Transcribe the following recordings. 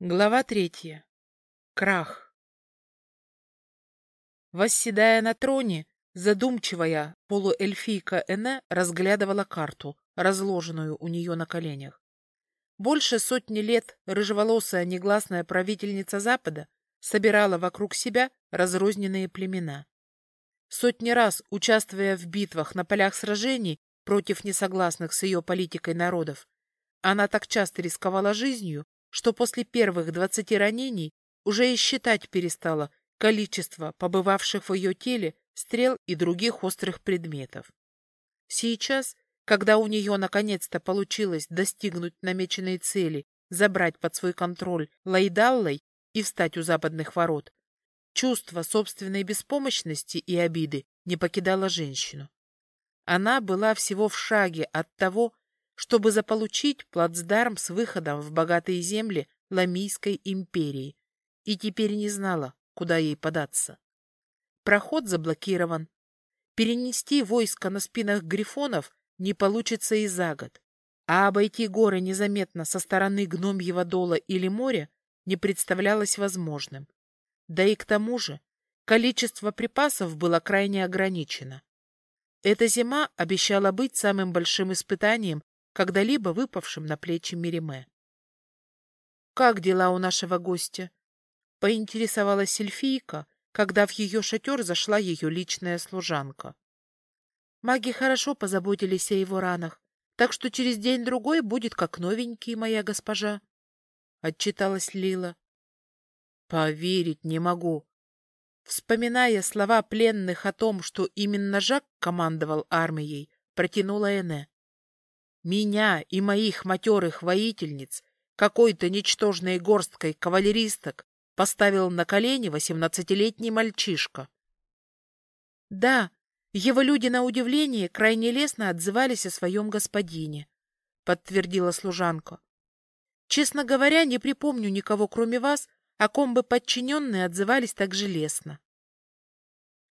Глава третья. Крах. Восседая на троне, задумчивая полуэльфийка Эне разглядывала карту, разложенную у нее на коленях. Больше сотни лет рыжеволосая негласная правительница Запада собирала вокруг себя разрозненные племена. Сотни раз, участвуя в битвах на полях сражений против несогласных с ее политикой народов, она так часто рисковала жизнью, что после первых двадцати ранений уже и считать перестала количество побывавших в ее теле стрел и других острых предметов. Сейчас, когда у нее наконец-то получилось достигнуть намеченной цели, забрать под свой контроль Лайдаллой и встать у западных ворот, чувство собственной беспомощности и обиды не покидало женщину. Она была всего в шаге от того, чтобы заполучить плацдарм с выходом в богатые земли Ламийской империи, и теперь не знала, куда ей податься. Проход заблокирован. Перенести войско на спинах грифонов не получится и за год, а обойти горы незаметно со стороны гномьего дола или моря не представлялось возможным. Да и к тому же количество припасов было крайне ограничено. Эта зима обещала быть самым большим испытанием когда-либо выпавшим на плечи Мириме. «Как дела у нашего гостя?» — поинтересовалась Сельфийка, когда в ее шатер зашла ее личная служанка. «Маги хорошо позаботились о его ранах, так что через день-другой будет как новенький, моя госпожа», — отчиталась Лила. «Поверить не могу», Вспоминая слова пленных о том, что именно Жак командовал армией, протянула Эне. Меня и моих матерых воительниц какой-то ничтожной горсткой кавалеристок поставил на колени восемнадцатилетний мальчишка. Да, его люди на удивление крайне лестно отзывались о своем господине, подтвердила служанка. Честно говоря, не припомню никого, кроме вас, о ком бы подчиненные отзывались так же лестно.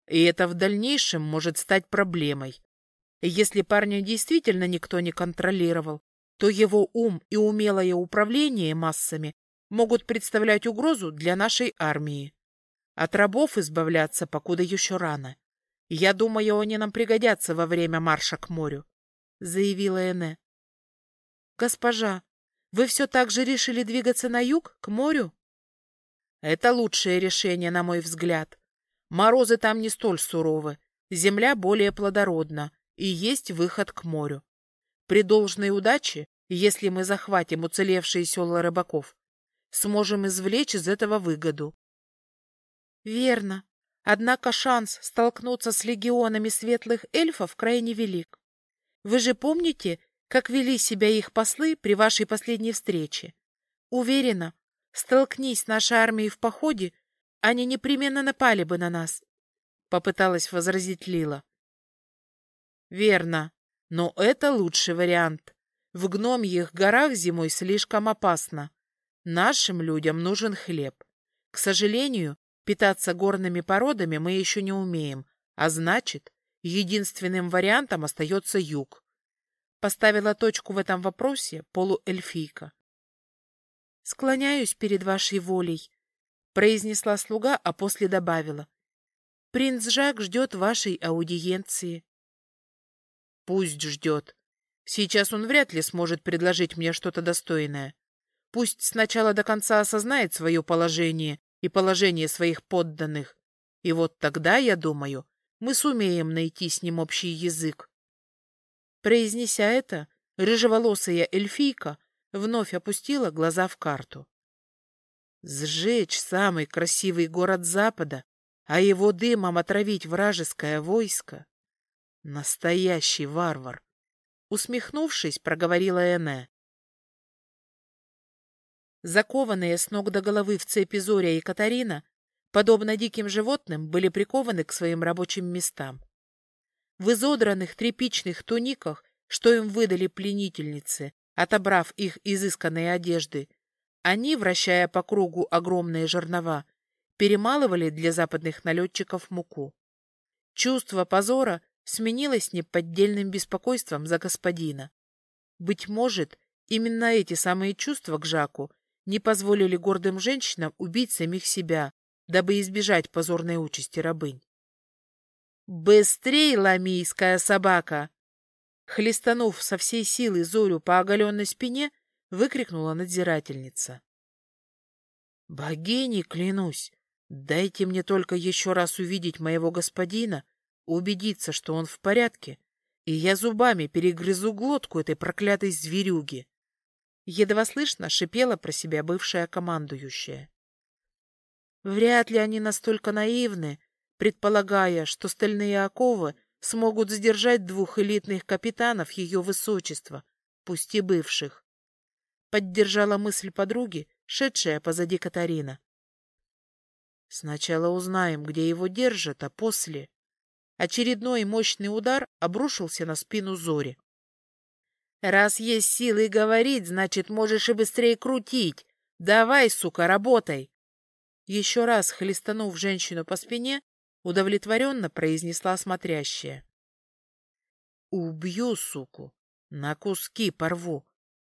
И это в дальнейшем может стать проблемой, если парня действительно никто не контролировал, то его ум и умелое управление массами могут представлять угрозу для нашей армии. От рабов избавляться покуда еще рано. Я думаю, они нам пригодятся во время марша к морю, — заявила Эне. — Госпожа, вы все так же решили двигаться на юг, к морю? — Это лучшее решение, на мой взгляд. Морозы там не столь суровы, земля более плодородна, и есть выход к морю. При должной удаче, если мы захватим уцелевшие села рыбаков, сможем извлечь из этого выгоду. Верно. Однако шанс столкнуться с легионами светлых эльфов крайне велик. Вы же помните, как вели себя их послы при вашей последней встрече? Уверена, столкнись нашей армией в походе, они непременно напали бы на нас, — попыталась возразить Лила. Верно. Но это лучший вариант. В гномьих горах зимой слишком опасно. Нашим людям нужен хлеб. К сожалению, питаться горными породами мы еще не умеем, а значит, единственным вариантом остается юг. Поставила точку в этом вопросе полуэльфийка. «Склоняюсь перед вашей волей», — произнесла слуга, а после добавила. «Принц Жак ждет вашей аудиенции». Пусть ждет. Сейчас он вряд ли сможет предложить мне что-то достойное. Пусть сначала до конца осознает свое положение и положение своих подданных. И вот тогда, я думаю, мы сумеем найти с ним общий язык. Произнеся это, рыжеволосая эльфийка вновь опустила глаза в карту. Сжечь самый красивый город Запада, а его дымом отравить вражеское войско Настоящий варвар! Усмехнувшись, проговорила Эне. Закованные с ног до головы в цепи Зоря и Катарина, подобно диким животным, были прикованы к своим рабочим местам. В изодранных тряпичных туниках, что им выдали пленительницы, отобрав их изысканные одежды, они, вращая по кругу огромные жернова, перемалывали для западных налетчиков муку. Чувство позора сменилось неподдельным беспокойством за господина. Быть может, именно эти самые чувства к Жаку не позволили гордым женщинам убить самих себя, дабы избежать позорной участи рабынь. «Быстрей, ламийская собака!» Хлестанув со всей силы Зорю по оголенной спине, выкрикнула надзирательница. «Богини, клянусь, дайте мне только еще раз увидеть моего господина, убедиться, что он в порядке, и я зубами перегрызу глотку этой проклятой зверюги!» Едва слышно шипела про себя бывшая командующая. Вряд ли они настолько наивны, предполагая, что стальные оковы смогут сдержать двух элитных капитанов ее высочества, пусть и бывших. Поддержала мысль подруги, шедшая позади Катарина. Сначала узнаем, где его держат, а после... Очередной мощный удар обрушился на спину Зори. «Раз есть силы говорить, значит, можешь и быстрее крутить. Давай, сука, работай!» Еще раз хлестанув женщину по спине, удовлетворенно произнесла смотрящая. «Убью, суку! На куски порву!»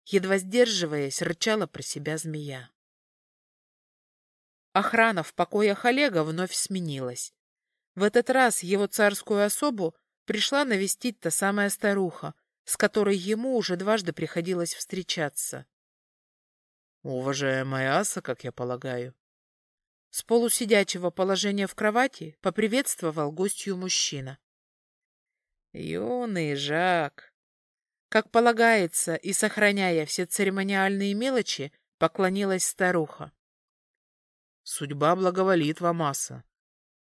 Едва сдерживаясь, рычала про себя змея. Охрана в покоях Олега вновь сменилась. В этот раз его царскую особу пришла навестить та самая старуха, с которой ему уже дважды приходилось встречаться. «Уважаемая Аса, как я полагаю», с полусидячего положения в кровати поприветствовал гостью мужчина. «Юный Жак!» Как полагается, и сохраняя все церемониальные мелочи, поклонилась старуха. «Судьба благоволит вам, Аса!»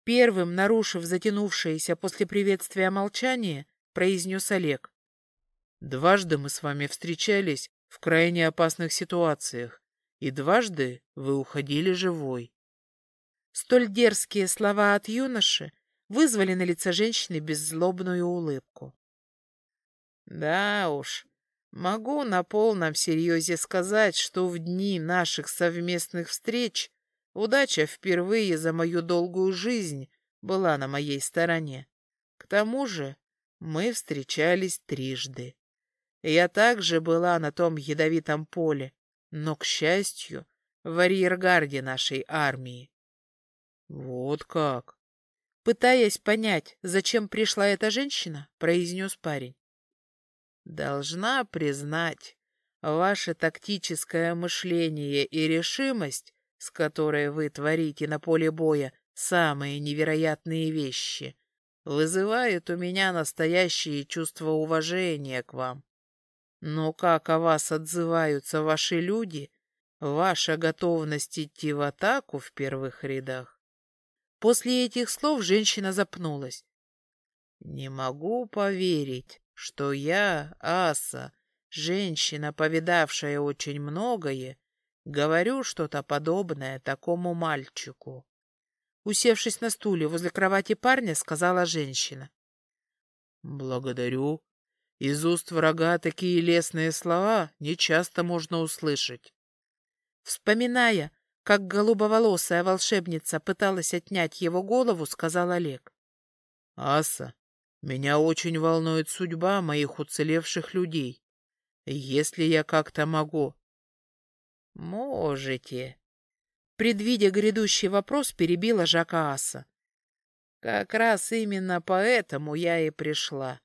Первым, нарушив затянувшееся после приветствия молчание, произнес Олег. «Дважды мы с вами встречались в крайне опасных ситуациях, и дважды вы уходили живой. Столь дерзкие слова от юноши вызвали на лице женщины беззлобную улыбку. Да уж, могу на полном серьезе сказать, что в дни наших совместных встреч удача впервые за мою долгую жизнь была на моей стороне. К тому же мы встречались трижды. Я также была на том ядовитом поле, но, к счастью, в арьергарде нашей армии. Вот как? Пытаясь понять, зачем пришла эта женщина, произнес парень. Должна признать, ваше тактическое мышление и решимость, с которой вы творите на поле боя самые невероятные вещи, вызывают у меня настоящее чувство уважения к вам. Но как о вас отзываются ваши люди, ваша готовность идти в атаку в первых рядах, После этих слов женщина запнулась. «Не могу поверить, что я, Аса, женщина, повидавшая очень многое, говорю что-то подобное такому мальчику». Усевшись на стуле возле кровати парня, сказала женщина. «Благодарю. Из уст врага такие лестные слова нечасто можно услышать». Вспоминая, как голубоволосая волшебница пыталась отнять его голову, сказал Олег. — Аса, меня очень волнует судьба моих уцелевших людей. Если я как-то могу... — Можете. Предвидя грядущий вопрос, перебила Жака Аса. — Как раз именно поэтому я и пришла.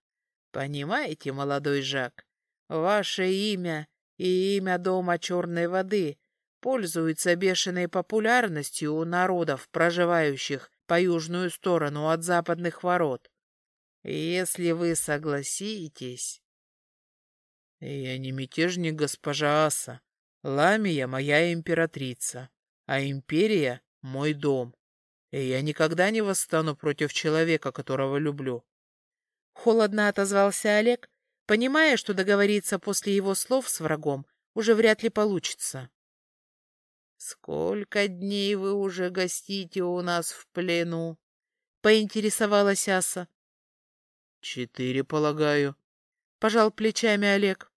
Понимаете, молодой Жак, ваше имя и имя Дома Черной Воды пользуется бешеной популярностью у народов, проживающих по южную сторону от западных ворот. Если вы согласитесь... Я не мятежник госпожа Аса. Ламия — моя императрица, а империя — мой дом. И я никогда не восстану против человека, которого люблю. Холодно отозвался Олег, понимая, что договориться после его слов с врагом уже вряд ли получится. «Сколько дней вы уже гостите у нас в плену?» — поинтересовалась Аса. «Четыре, полагаю», — пожал плечами Олег.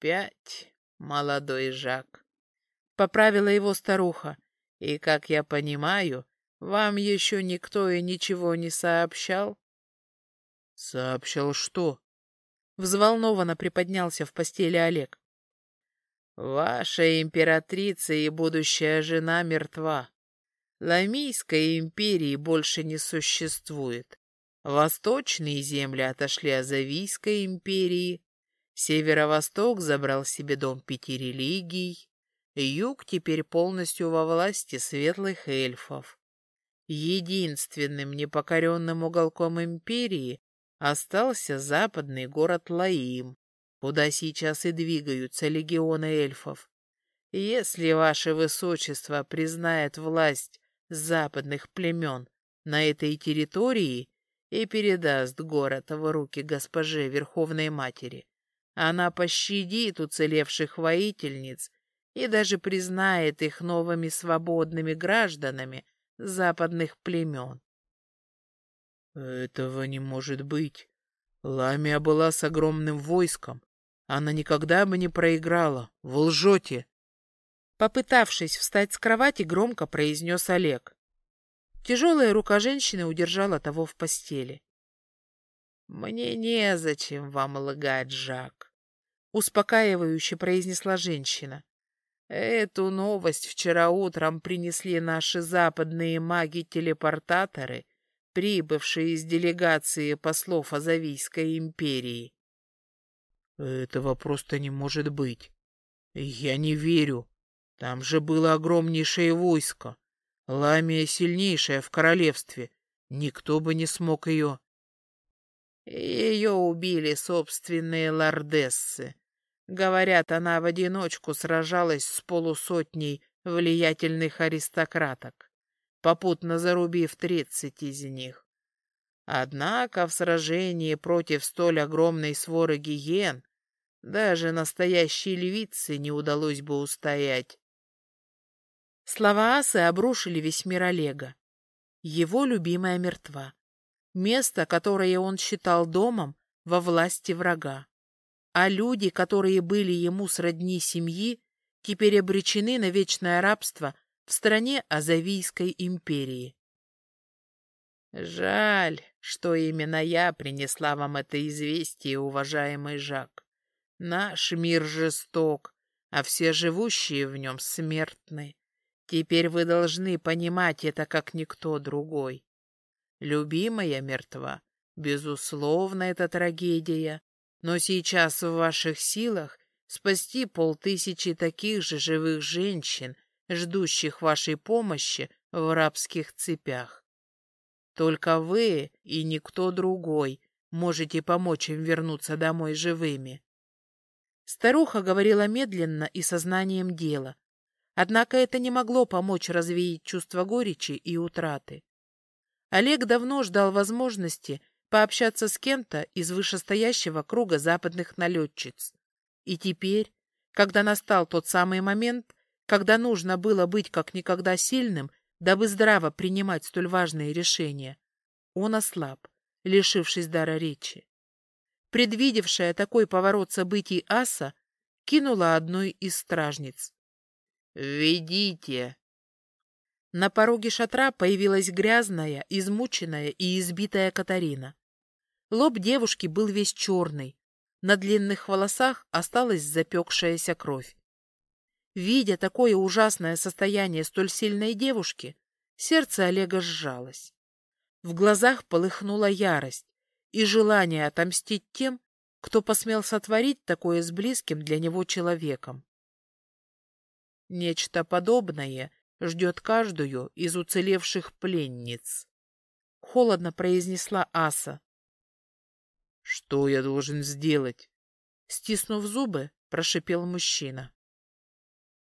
«Пять, молодой Жак», — поправила его старуха. «И, как я понимаю, вам еще никто и ничего не сообщал?» «Сообщал что?» Взволнованно приподнялся в постели Олег. Ваша императрица и будущая жена мертва. Ламийской империи больше не существует. Восточные земли отошли Азавийской империи, северо-восток забрал себе дом пяти религий, юг теперь полностью во власти светлых эльфов. Единственным непокоренным уголком империи остался западный город Лаим, куда сейчас и двигаются легионы эльфов. Если ваше высочество признает власть западных племен на этой территории и передаст город в руки госпоже Верховной Матери, она пощадит уцелевших воительниц и даже признает их новыми свободными гражданами западных племен. Этого не может быть. Ламия была с огромным войском. Она никогда бы не проиграла. Вы лжете. Попытавшись встать с кровати, громко произнес Олег. Тяжелая рука женщины удержала того в постели. «Мне незачем вам лгать, Жак», — успокаивающе произнесла женщина. «Эту новость вчера утром принесли наши западные маги-телепортаторы, прибывшие из делегации послов Азавийской империи. Этого просто не может быть. Я не верю. Там же было огромнейшее войско. Ламия сильнейшая в королевстве. Никто бы не смог ее... Ее убили собственные лордессы. Говорят, она в одиночку сражалась с полусотней влиятельных аристократок, попутно зарубив тридцать из них. Однако в сражении против столь огромной своры гиен даже настоящей львице не удалось бы устоять. Слова Асы обрушили весь мир Олега. Его любимая мертва. Место, которое он считал домом, во власти врага. А люди, которые были ему сродни семьи, теперь обречены на вечное рабство в стране Азавийской империи. Жаль, что именно я принесла вам это известие, уважаемый Жак. Наш мир жесток, а все живущие в нем смертны. Теперь вы должны понимать это, как никто другой. Любимая мертва. Безусловно, это трагедия. Но сейчас в ваших силах спасти полтысячи таких же живых женщин, ждущих вашей помощи в рабских цепях. Только вы и никто другой можете помочь им вернуться домой живыми. Старуха говорила медленно и сознанием дела. Однако это не могло помочь развеять чувство горечи и утраты. Олег давно ждал возможности пообщаться с кем-то из вышестоящего круга западных налетчиц. И теперь, когда настал тот самый момент, когда нужно было быть как никогда сильным дабы здраво принимать столь важные решения, он ослаб, лишившись дара речи. Предвидевшая такой поворот событий Аса кинула одной из стражниц. «Ведите!» На пороге шатра появилась грязная, измученная и избитая Катарина. Лоб девушки был весь черный, на длинных волосах осталась запекшаяся кровь. Видя такое ужасное состояние столь сильной девушки, сердце Олега сжалось. В глазах полыхнула ярость и желание отомстить тем, кто посмел сотворить такое с близким для него человеком. Нечто подобное ждет каждую из уцелевших пленниц. Холодно произнесла Аса. — Что я должен сделать? Стиснув зубы, прошипел мужчина.